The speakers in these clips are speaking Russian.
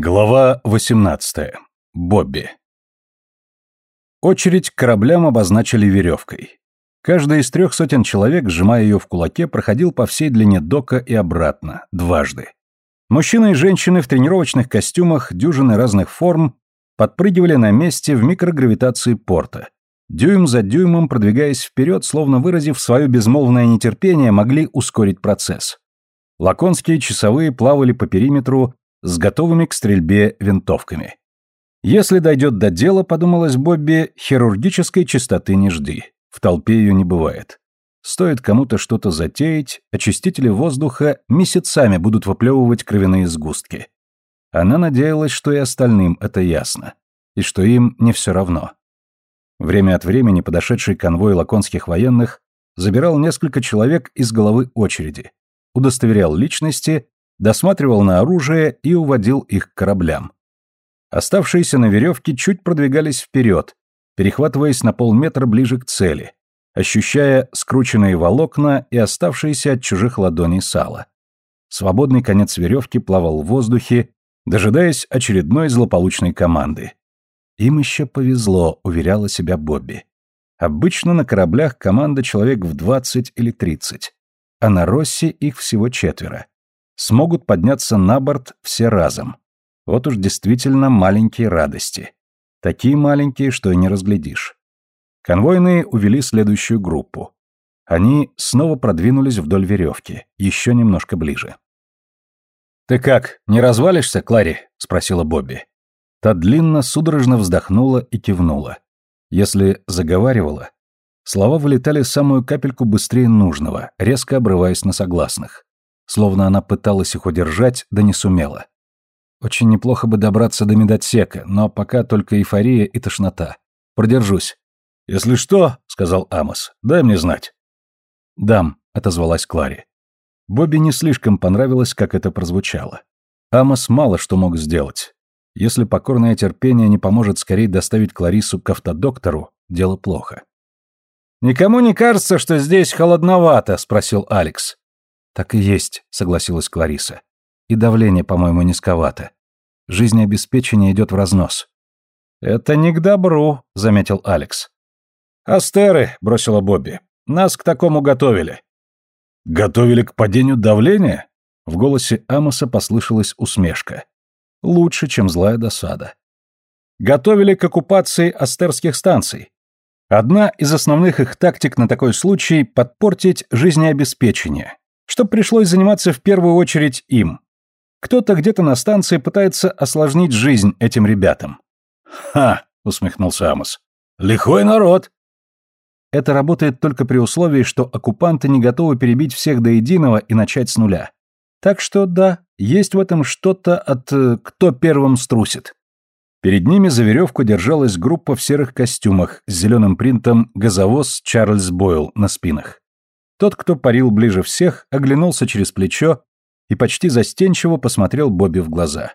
Глава 18. Бобби. Очередь к кораблям обозначили веревкой. Каждый из трех сотен человек, сжимая ее в кулаке, проходил по всей длине дока и обратно, дважды. Мужчины и женщины в тренировочных костюмах дюжины разных форм подпрыгивали на месте в микрогравитации порта. Дюйм за дюймом, продвигаясь вперед, словно выразив свое безмолвное нетерпение, могли ускорить процесс. Лаконские часовые плавали по периметру с готовыми к стрельбе винтовками. Если дойдет до дела, подумалось Бобби, хирургической чистоты не жди. В толпе ее не бывает. Стоит кому-то что-то затеять, очистители воздуха месяцами будут выплевывать кровяные сгустки. Она надеялась, что и остальным это ясно, и что им не все равно. Время от времени подошедший конвой лаконских военных забирал несколько человек из головы очереди, удостоверял личности досматривал на оружие и уводил их к кораблям. Оставшиеся на веревке чуть продвигались вперед, перехватываясь на полметра ближе к цели, ощущая скрученные волокна и оставшиеся от чужих ладоней сало. Свободный конец веревки плавал в воздухе, дожидаясь очередной злополучной команды. Им еще повезло, уверяла себя Бобби. Обычно на кораблях команда человек в 20 или 30, а на Росси их всего четверо смогут подняться на борт все разом. Вот уж действительно маленькие радости. Такие маленькие, что и не разглядишь. Конвойные увели следующую группу. Они снова продвинулись вдоль веревки, еще немножко ближе. «Ты как, не развалишься, Клари?» — спросила Бобби. Та длинно, судорожно вздохнула и кивнула. Если заговаривала, слова вылетали самую капельку быстрее нужного, резко обрываясь на согласных словно она пыталась их удержать, да не сумела. Очень неплохо бы добраться до медотсека, но пока только эйфория и тошнота. Продержусь. «Если что», — сказал Амос, — «дай мне знать». «Дам», — отозвалась Клари. Бобби не слишком понравилось, как это прозвучало. Амос мало что мог сделать. Если покорное терпение не поможет скорее доставить Кларису к автодоктору, дело плохо. «Никому не кажется, что здесь холодновато?» — спросил Алекс. «Так и есть», — согласилась Клариса. «И давление, по-моему, низковато. Жизнеобеспечение идет в разнос». «Это не к добру», — заметил Алекс. «Астеры», — бросила Бобби, — «нас к такому готовили». «Готовили к падению давления?» В голосе Амоса послышалась усмешка. Лучше, чем злая досада. Готовили к оккупации астерских станций. Одна из основных их тактик на такой случай — подпортить жизнеобеспечение, что пришлось заниматься в первую очередь им. Кто-то где-то на станции пытается осложнить жизнь этим ребятам. «Ха!» — усмехнулся Амос. «Лихой народ!» Это работает только при условии, что оккупанты не готовы перебить всех до единого и начать с нуля. Так что да, есть в этом что-то от э, «кто первым струсит». Перед ними за веревку держалась группа в серых костюмах с зеленым принтом «Газовоз Чарльз Бойл» на спинах. Тот, кто парил ближе всех, оглянулся через плечо и почти застенчиво посмотрел Бобби в глаза.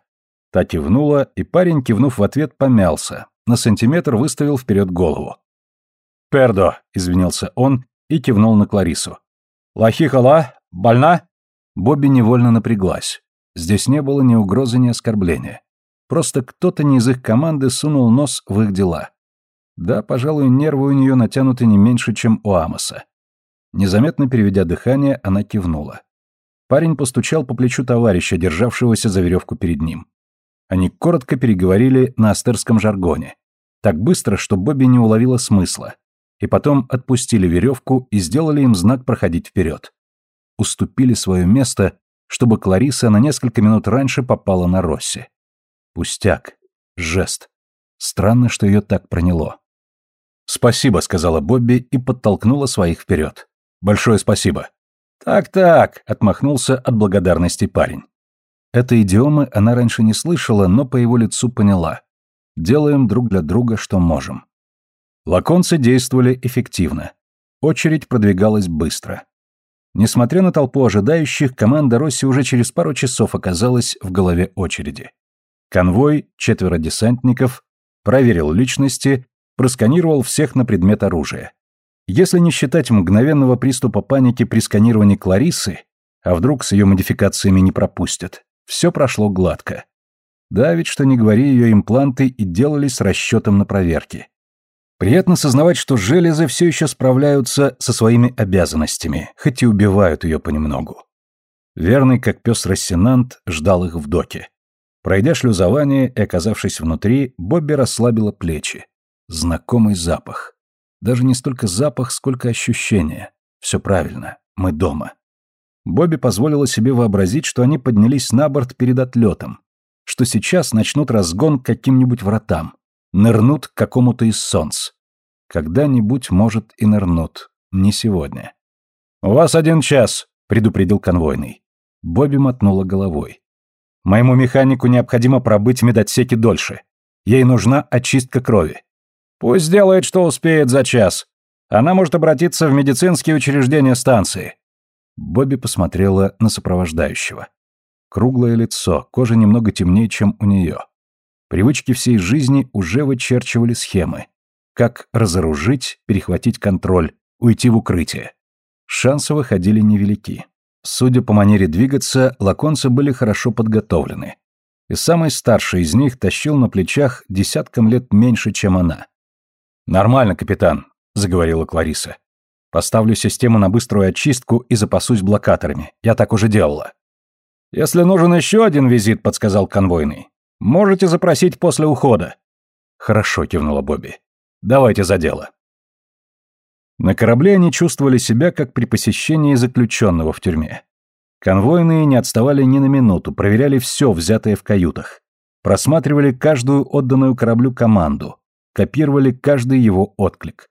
Та кивнула, и парень, кивнув в ответ, помялся, на сантиметр выставил вперед голову. «Пердо», — извинился он и кивнул на Кларису. «Лахихала? Больна?» Бобби невольно напряглась. Здесь не было ни угрозы, ни оскорбления. Просто кто-то не из их команды сунул нос в их дела. Да, пожалуй, нервы у нее натянуты не меньше, чем у Амоса. Незаметно переведя дыхание, она кивнула. Парень постучал по плечу товарища, державшегося за веревку перед ним. Они коротко переговорили на астерском жаргоне. Так быстро, что Бобби не уловила смысла. И потом отпустили веревку и сделали им знак проходить вперед. Уступили свое место, чтобы Клариса на несколько минут раньше попала на Росси. Пустяк. Жест. Странно, что ее так проняло. «Спасибо», — сказала Бобби и подтолкнула своих вперед. Большое спасибо. Так-так, отмахнулся от благодарности парень. Этой идиомы она раньше не слышала, но по его лицу поняла. Делаем друг для друга, что можем. Лаконцы действовали эффективно. Очередь продвигалась быстро. Несмотря на толпу ожидающих, команда Росси уже через пару часов оказалась в голове очереди. Конвой, четверо десантников, проверил личности, просканировал всех на предмет оружия. Если не считать мгновенного приступа паники при сканировании Кларисы, а вдруг с ее модификациями не пропустят, все прошло гладко. Да, ведь что не говори, ее импланты и делались с расчетом на проверки. Приятно сознавать, что железы все еще справляются со своими обязанностями, хоть и убивают ее понемногу. Верный, как пес Рассенант, ждал их в доке. Пройдя шлюзование и оказавшись внутри, Бобби расслабила плечи. Знакомый запах. Даже не столько запах, сколько ощущение. Все правильно, мы дома. Бобби позволила себе вообразить, что они поднялись на борт перед отлетом, что сейчас начнут разгон к каким-нибудь вратам, нырнут к какому-то из солнц. Когда-нибудь, может, и нырнут. Не сегодня. «У вас один час», — предупредил конвойный. Бобби мотнула головой. «Моему механику необходимо пробыть в медотсеке дольше. Ей нужна очистка крови. Пусть делает, что успеет за час. Она может обратиться в медицинские учреждения станции». Бобби посмотрела на сопровождающего. Круглое лицо, кожа немного темнее, чем у нее. Привычки всей жизни уже вычерчивали схемы. Как разоружить, перехватить контроль, уйти в укрытие. Шансы выходили невелики. Судя по манере двигаться, лаконцы были хорошо подготовлены. И самый старший из них тащил на плечах десятком лет меньше, чем она. «Нормально, капитан», — заговорила Клариса. «Поставлю систему на быструю очистку и запасусь блокаторами. Я так уже делала». «Если нужен еще один визит», — подсказал конвойный, — «можете запросить после ухода». «Хорошо», — кивнула Бобби. «Давайте за дело». На корабле они чувствовали себя, как при посещении заключенного в тюрьме. Конвойные не отставали ни на минуту, проверяли все, взятое в каютах. Просматривали каждую отданную кораблю команду, копировали каждый его отклик.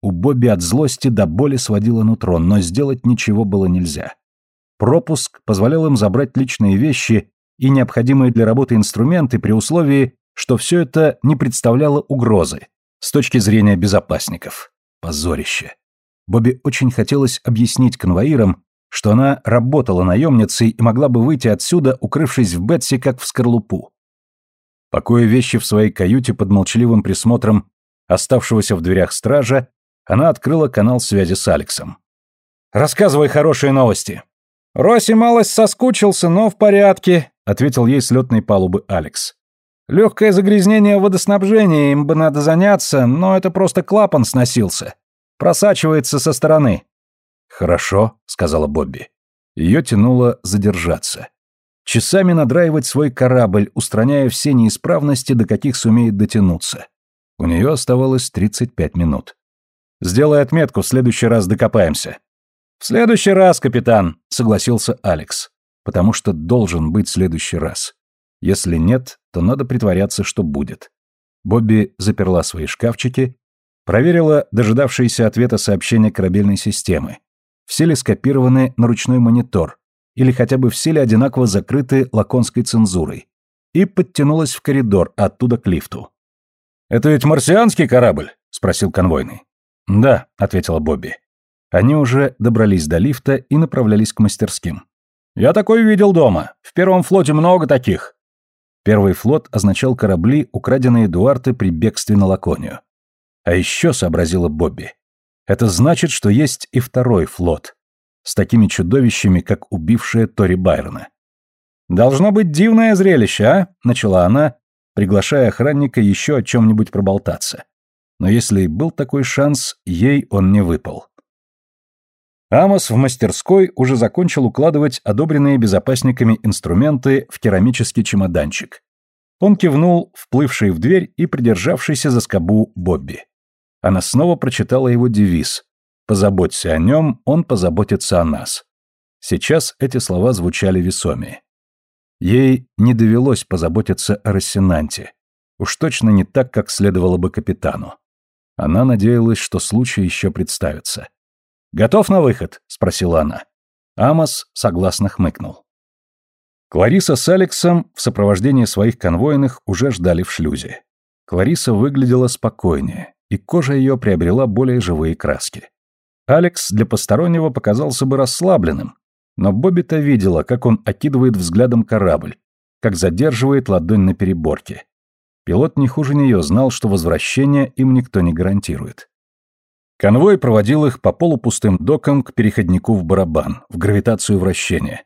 У Бобби от злости до боли сводило нутро, но сделать ничего было нельзя. Пропуск позволял им забрать личные вещи и необходимые для работы инструменты при условии, что все это не представляло угрозы с точки зрения безопасников. Позорище. Бобби очень хотелось объяснить конвоирам, что она работала наемницей и могла бы выйти отсюда, укрывшись в Бетси, как в скорлупу. Покоя вещи в своей каюте под молчаливым присмотром оставшегося в дверях стража, она открыла канал связи с Алексом. «Рассказывай хорошие новости». «Росси малость соскучился, но в порядке», — ответил ей с летной палубы Алекс. Легкое загрязнение водоснабжения, им бы надо заняться, но это просто клапан сносился. Просачивается со стороны. Хорошо, сказала Бобби. Ее тянуло задержаться. Часами надраивать свой корабль, устраняя все неисправности, до каких сумеет дотянуться. У нее оставалось 35 минут. «Сделай отметку, в следующий раз докопаемся». «В следующий раз, капитан», — согласился Алекс. «Потому что должен быть следующий раз. Если нет, то надо притворяться, что будет. Бобби заперла свои шкафчики, проверила дожидавшиеся ответа сообщения корабельной системы. Все ли скопированы на ручной монитор, или хотя бы все ли одинаково закрыты лаконской цензурой, и подтянулась в коридор, оттуда к лифту. «Это ведь марсианский корабль?» — спросил конвойный. «Да», — ответила Бобби. Они уже добрались до лифта и направлялись к мастерским. «Я такой видел дома. В первом флоте много таких. Первый флот означал корабли, украденные Дуарте при бегстве на Лаконию. А еще, сообразила Бобби, это значит, что есть и второй флот, с такими чудовищами, как убившая Тори Байрона. «Должно быть дивное зрелище, а?» — начала она, приглашая охранника еще о чем-нибудь проболтаться. Но если и был такой шанс, ей он не выпал. Амос в мастерской уже закончил укладывать одобренные безопасниками инструменты в керамический чемоданчик. Он кивнул, вплывший в дверь и придержавшийся за скобу Бобби. Она снова прочитала его девиз «Позаботься о нем, он позаботится о нас». Сейчас эти слова звучали весомее. Ей не довелось позаботиться о Рассенанте. Уж точно не так, как следовало бы капитану. Она надеялась, что случай еще представится. «Готов на выход?» — спросила она. Амос согласно хмыкнул. Клариса с Алексом в сопровождении своих конвойных уже ждали в шлюзе. Клариса выглядела спокойнее, и кожа ее приобрела более живые краски. Алекс для постороннего показался бы расслабленным, но Бобби-то видела, как он окидывает взглядом корабль, как задерживает ладонь на переборке. Пилот не хуже нее знал, что возвращение им никто не гарантирует. Конвой проводил их по полупустым докам к переходнику в барабан, в гравитацию вращения,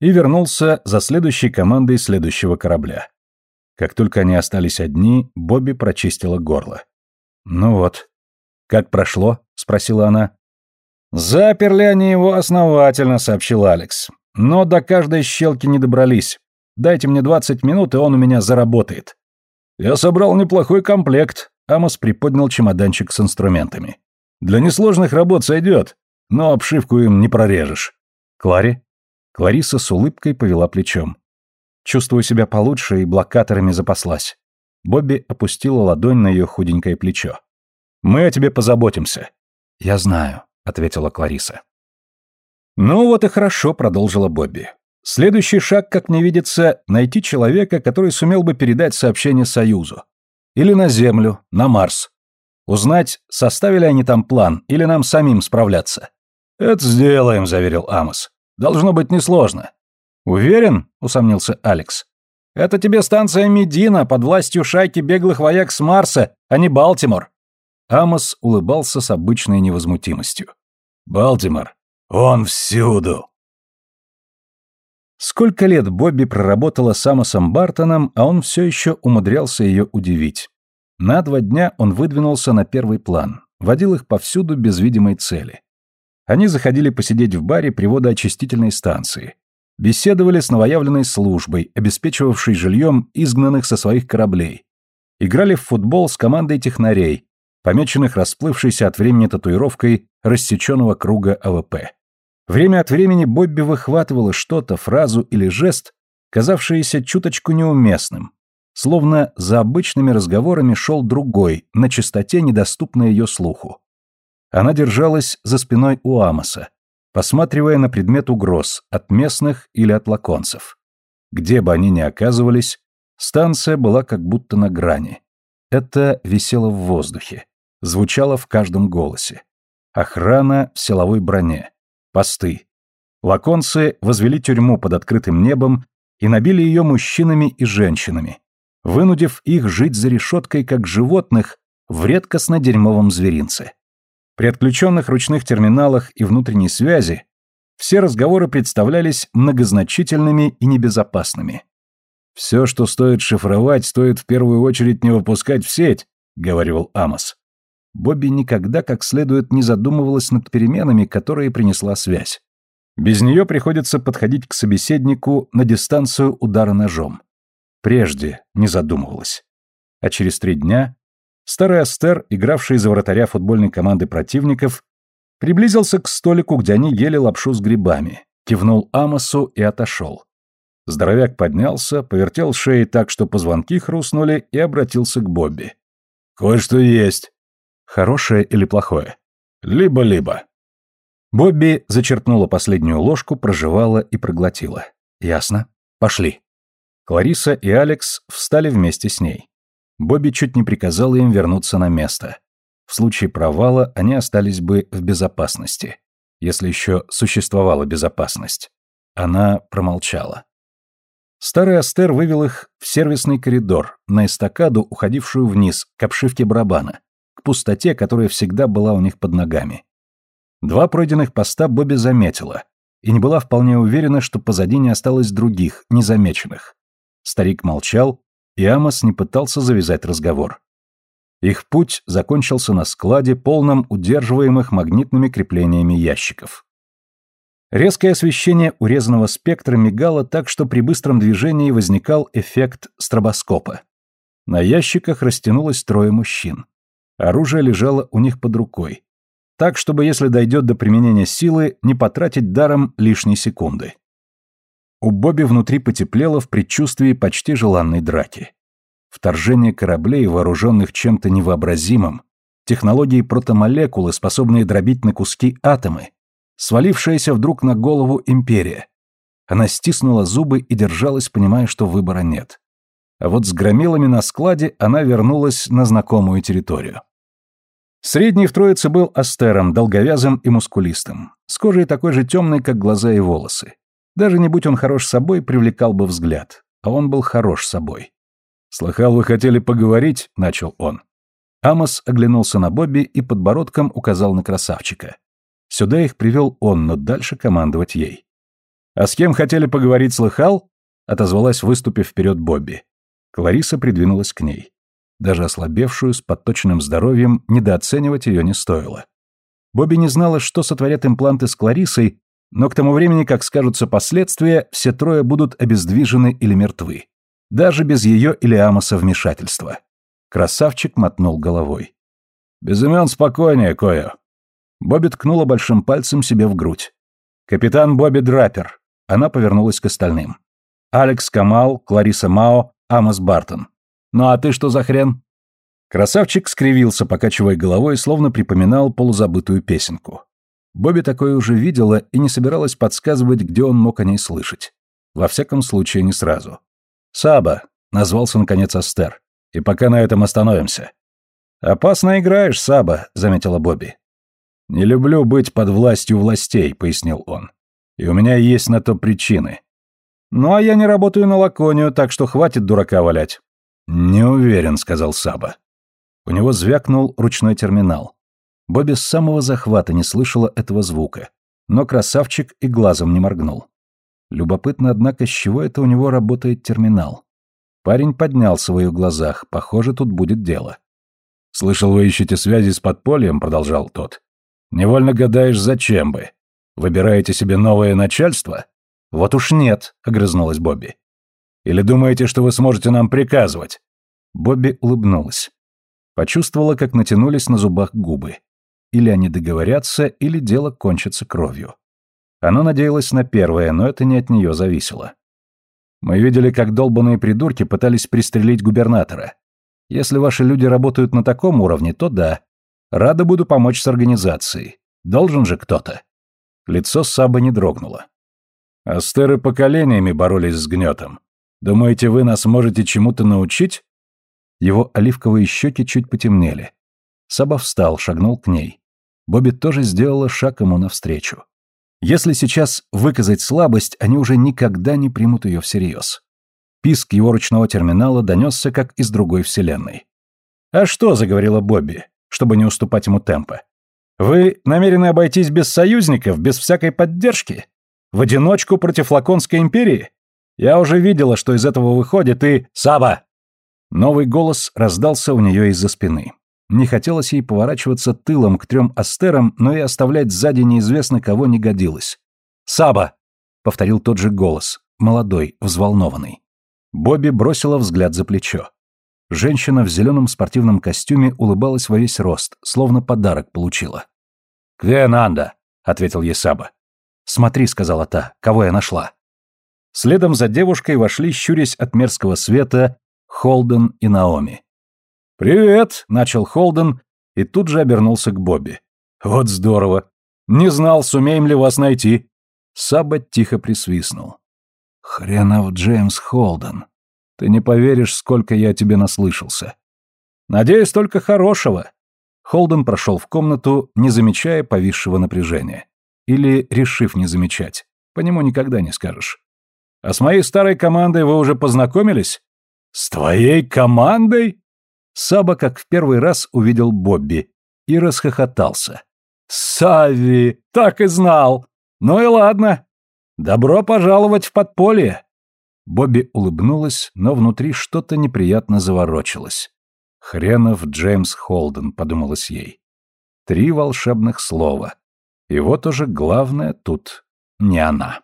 и вернулся за следующей командой следующего корабля. Как только они остались одни, Бобби прочистила горло. «Ну вот. Как прошло?» — спросила она. «Заперли они его основательно», — сообщил Алекс. «Но до каждой щелки не добрались. Дайте мне двадцать минут, и он у меня заработает». «Я собрал неплохой комплект», — Амос приподнял чемоданчик с инструментами. «Для несложных работ сойдет, но обшивку им не прорежешь». «Клари?» Клариса с улыбкой повела плечом. «Чувствую себя получше и блокаторами запаслась». Бобби опустила ладонь на ее худенькое плечо. «Мы о тебе позаботимся». «Я знаю», — ответила Клариса. «Ну вот и хорошо», — продолжила Бобби. «Следующий шаг, как мне видится, найти человека, который сумел бы передать сообщение Союзу. Или на Землю, на Марс. Узнать, составили они там план, или нам самим справляться». «Это сделаем», — заверил Амос. «Должно быть несложно». «Уверен?» — усомнился Алекс. «Это тебе станция Медина под властью шайки беглых вояк с Марса, а не Балтимор». Амос улыбался с обычной невозмутимостью. «Балтимор, он всюду!» Сколько лет Бобби проработала с Амосом Бартоном, а он все еще умудрялся ее удивить. На два дня он выдвинулся на первый план, водил их повсюду без видимой цели. Они заходили посидеть в баре при водоочистительной станции, беседовали с новоявленной службой, обеспечивавшей жильем изгнанных со своих кораблей, играли в футбол с командой технарей, помеченных расплывшейся от времени татуировкой рассеченного круга АВП. Время от времени Бобби выхватывала что-то, фразу или жест, казавшиеся чуточку неуместным, словно за обычными разговорами шел другой, на чистоте, недоступной ее слуху. Она держалась за спиной у Амоса, посматривая на предмет угроз от местных или от лаконцев. Где бы они ни оказывались, станция была как будто на грани. Это висело в воздухе звучало в каждом голосе. Охрана в силовой броне. Посты. Лаконцы возвели тюрьму под открытым небом и набили ее мужчинами и женщинами, вынудив их жить за решеткой как животных в редкостно-дерьмовом зверинце. При отключенных ручных терминалах и внутренней связи все разговоры представлялись многозначительными и небезопасными. «Все, что стоит шифровать, стоит в первую очередь не выпускать в сеть», — говорил Амос. Бобби никогда как следует не задумывалась над переменами, которые принесла связь. Без нее приходится подходить к собеседнику на дистанцию удара ножом. Прежде не задумывалась. А через три дня старый Астер, игравший за вратаря футбольной команды противников, приблизился к столику, где они ели лапшу с грибами, кивнул Амосу и отошел. Здоровяк поднялся, повертел шеей так, что позвонки хрустнули, и обратился к Бобби. «Кое-что есть». Хорошее или плохое? Либо-либо. Бобби зачерпнула последнюю ложку, прожевала и проглотила. Ясно. Пошли. Клариса и Алекс встали вместе с ней. Бобби чуть не приказала им вернуться на место. В случае провала они остались бы в безопасности. Если еще существовала безопасность. Она промолчала. Старый Астер вывел их в сервисный коридор, на эстакаду, уходившую вниз, к обшивке барабана пустоте, которая всегда была у них под ногами. Два пройденных поста Бобби заметила и не была вполне уверена, что позади не осталось других, незамеченных. Старик молчал, и Амос не пытался завязать разговор. Их путь закончился на складе, полном удерживаемых магнитными креплениями ящиков. Резкое освещение урезанного спектра мигало так, что при быстром движении возникал эффект стробоскопа. На ящиках растянулось трое мужчин. Оружие лежало у них под рукой. Так, чтобы, если дойдет до применения силы, не потратить даром лишней секунды. У Бобби внутри потеплело в предчувствии почти желанной драки. Вторжение кораблей, вооруженных чем-то невообразимым, технологии протомолекулы, способные дробить на куски атомы, свалившаяся вдруг на голову империя. Она стиснула зубы и держалась, понимая, что выбора нет а вот с громилами на складе она вернулась на знакомую территорию. Средний в троице был астером, долговязым и мускулистым, с кожей такой же темной, как глаза и волосы. Даже не будь он хорош собой, привлекал бы взгляд, а он был хорош собой. «Слыхал, вы хотели поговорить?» — начал он. Амос оглянулся на Бобби и подбородком указал на красавчика. Сюда их привел он, но дальше командовать ей. «А с кем хотели поговорить, слыхал?» — отозвалась, выступив вперед Бобби. Клариса придвинулась к ней. Даже ослабевшую, с подточенным здоровьем, недооценивать ее не стоило. Бобби не знала, что сотворят импланты с Кларисой, но к тому времени, как скажутся последствия, все трое будут обездвижены или мертвы. Даже без ее или Амоса вмешательства. Красавчик мотнул головой. «Без имен спокойнее, Кое». Бобби ткнула большим пальцем себе в грудь. «Капитан Бобби Драпер». Она повернулась к остальным. «Алекс Камал, Клариса Мао, Амос Бартон. Ну а ты что за хрен?» Красавчик скривился, покачивая головой, словно припоминал полузабытую песенку. Бобби такое уже видела и не собиралась подсказывать, где он мог о ней слышать. Во всяком случае, не сразу. «Саба», — назвался наконец Астер, — «и пока на этом остановимся». «Опасно играешь, Саба», — заметила Бобби. «Не люблю быть под властью властей», — пояснил он. «И у меня есть на то причины». «Ну, а я не работаю на Лаконию, так что хватит дурака валять». «Не уверен», — сказал Саба. У него звякнул ручной терминал. Бобби с самого захвата не слышала этого звука, но красавчик и глазом не моргнул. Любопытно, однако, с чего это у него работает терминал. Парень поднялся в ее глазах, похоже, тут будет дело. «Слышал, вы ищете связи с подпольем», — продолжал тот. «Невольно гадаешь, зачем бы? Выбираете себе новое начальство?» «Вот уж нет», — огрызнулась Бобби. «Или думаете, что вы сможете нам приказывать?» Бобби улыбнулась. Почувствовала, как натянулись на зубах губы. Или они договорятся, или дело кончится кровью. Она надеялась на первое, но это не от нее зависело. Мы видели, как долбанные придурки пытались пристрелить губернатора. Если ваши люди работают на таком уровне, то да. Рада буду помочь с организацией. Должен же кто-то. Лицо Саба не дрогнуло. Астеры поколениями боролись с гнетом. Думаете, вы нас можете чему-то научить? Его оливковые щеки чуть потемнели. Саба встал, шагнул к ней. Бобби тоже сделала шаг ему навстречу. Если сейчас выказать слабость, они уже никогда не примут ее всерьез. Писк его ручного терминала донесся, как из другой вселенной. «А что?» — заговорила Бобби, чтобы не уступать ему темпа. «Вы намерены обойтись без союзников, без всякой поддержки? В одиночку против Лаконской империи? Я уже видела, что из этого выходит, и... Саба!» Новый голос раздался у нее из-за спины. Не хотелось ей поворачиваться тылом к трем астерам, но и оставлять сзади неизвестно кого не годилось. «Саба!» — повторил тот же голос, молодой, взволнованный. Бобби бросила взгляд за плечо. Женщина в зеленом спортивном костюме улыбалась во весь рост, словно подарок получила. «Где Нанда?» — ответил ей Саба. «Смотри», — сказала та, — «кого я нашла». Следом за девушкой вошли, щурясь от мерзкого света, Холден и Наоми. «Привет!» — начал Холден и тут же обернулся к Бобби. «Вот здорово! Не знал, сумеем ли вас найти!» Саба тихо присвистнул. «Хренов Джеймс Холден! Ты не поверишь, сколько я тебе наслышался!» «Надеюсь, только хорошего!» Холден прошел в комнату, не замечая повисшего напряжения. Или решив не замечать. По нему никогда не скажешь. «А с моей старой командой вы уже познакомились?» «С твоей командой?» Саба как в первый раз увидел Бобби и расхохотался. «Сави! Так и знал! Ну и ладно! Добро пожаловать в подполье!» Бобби улыбнулась, но внутри что-то неприятно заворочилось. «Хренов Джеймс Холден», — подумалось ей. Три волшебных слова. И вот уже главное тут не она.